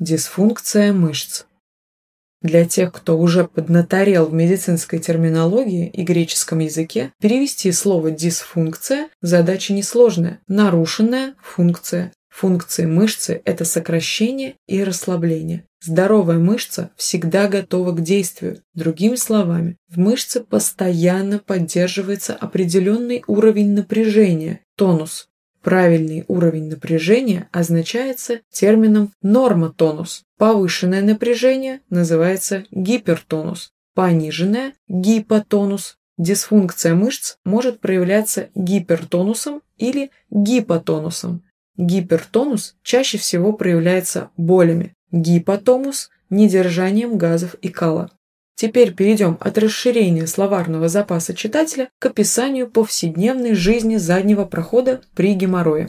Дисфункция мышц. Для тех, кто уже поднаторел в медицинской терминологии и греческом языке, перевести слово «дисфункция» задача несложная – нарушенная функция. Функции мышцы – это сокращение и расслабление. Здоровая мышца всегда готова к действию. Другими словами, в мышце постоянно поддерживается определенный уровень напряжения – тонус. Правильный уровень напряжения означается термином нормотонус. Повышенное напряжение называется гипертонус. Пониженное – гипотонус. Дисфункция мышц может проявляться гипертонусом или гипотонусом. Гипертонус чаще всего проявляется болями, гипотонус – недержанием газов и кала. Теперь перейдем от расширения словарного запаса читателя к описанию повседневной жизни заднего прохода при геморрое.